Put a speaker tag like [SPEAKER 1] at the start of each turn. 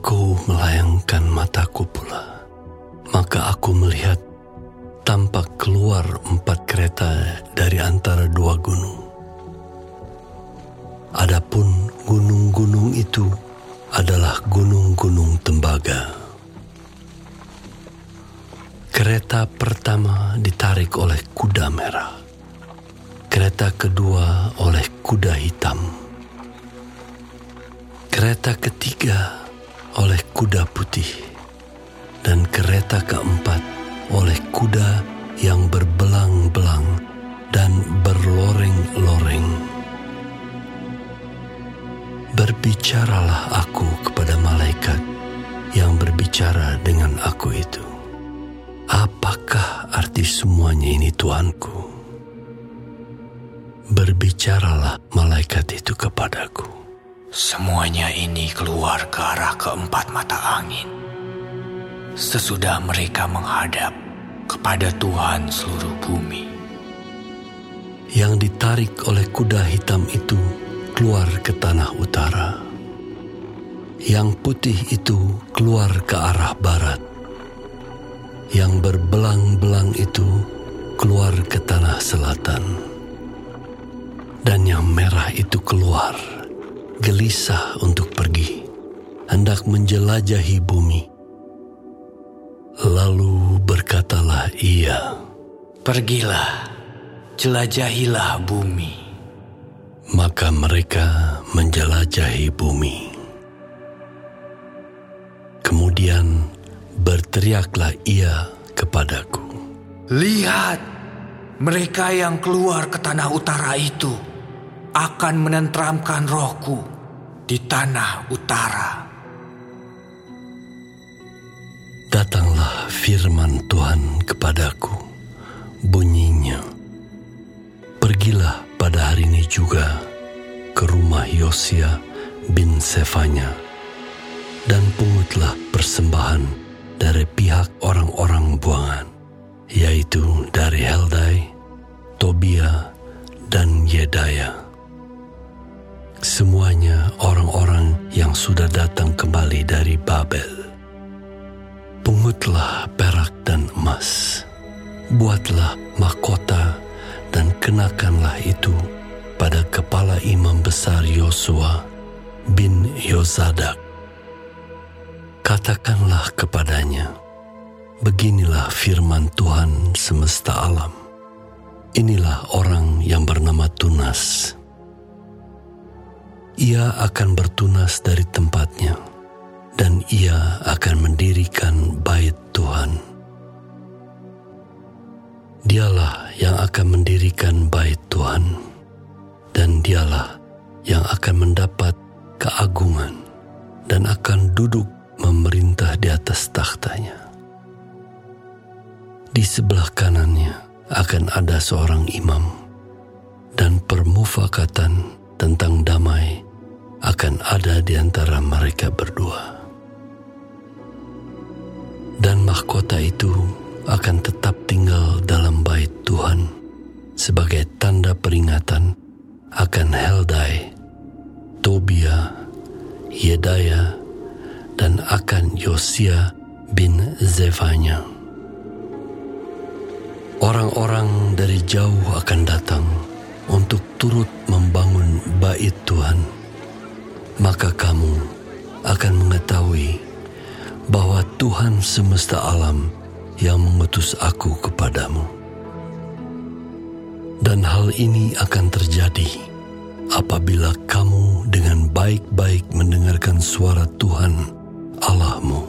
[SPEAKER 1] Aku melayangkan mataku pula, maka aku melihat tampak keluar empat kereta dari antara dua gunung. Adapun gunung-gunung itu adalah gunung-gunung tembaga. Kereta pertama ditarik oleh kuda merah. Kereta kedua oleh kuda hitam. Kereta ketiga oleh kuda putih. Dan kereta keempat oleh kuda yang berbelang-belang dan berloreng-loreng. Berbicaralah aku kepada malaikat yang berbicara dengan aku itu. Apakah arti semuanya ini Tuanku? Berbicaralah malaikat itu kepadaku.
[SPEAKER 2] Semuanya ini keluar ke arah keempat mata angin sesudah mereka menghadap kepada Tuhan seluruh bumi.
[SPEAKER 1] Yang ditarik oleh kuda hitam itu keluar ke tanah utara. Yang putih itu keluar ke arah barat. Yang berbelang-belang itu keluar ke tanah selatan. Dan yang merah itu keluar, gelisah untuk pergi, hendak menjelajahi bumi Lalu berkatalah ia,
[SPEAKER 2] Pergilah, jelajahilah bumi.
[SPEAKER 1] Maka mereka menjelajahi bumi. Kemudian berteriaklah ia kepadaku.
[SPEAKER 2] Lihat, mereka yang keluar ke tanah utara itu akan menenteramkan rohku di tanah utara.
[SPEAKER 1] Datanglah firman Tuhan kepadaku, bunyinya, Pergilah pada hari ini juga ke rumah Yosia bin Sefanya, dan pungutlah persembahan dari pihak orang-orang buangan, yaitu dari Heldai, Semuanya orang-orang yang sudah datang kembali dari Babel Pungutlah perak dan emas, buatlah mahkota dan kenakanlah itu pada kepala imam besar Yosua bin Yozadak. Katakanlah kepadanya, beginilah firman Tuhan semesta alam. Inilah orang yang bernama Tunas. Ia akan bertunas dari tempatnya dan ia akan mendirikan bait Tuhan. Dialah yang akan mendirikan bait Tuhan, dan dialah yang akan mendapat keagungan dan akan duduk memerintah di atas takhtanya. Di sebelah kanannya akan ada seorang imam, dan permufakatan tentang ada di antara mereka berdua dan mahkota itu akan tetap tinggal dalam bait Tuhan sebagai tanda peringatan akan Heldai, Tobia, Yedaya, dan akan Yosia bin Zevanya. Orang-orang dari jauh akan datang untuk turut membangun bait Tuhan. Maka kamu akan mengetahui bahwa Tuhan semesta alam yang mengutus aku kepadamu. Dan hal ini akan terjadi apabila kamu dengan baik-baik mendengarkan suara Tuhan Allahmu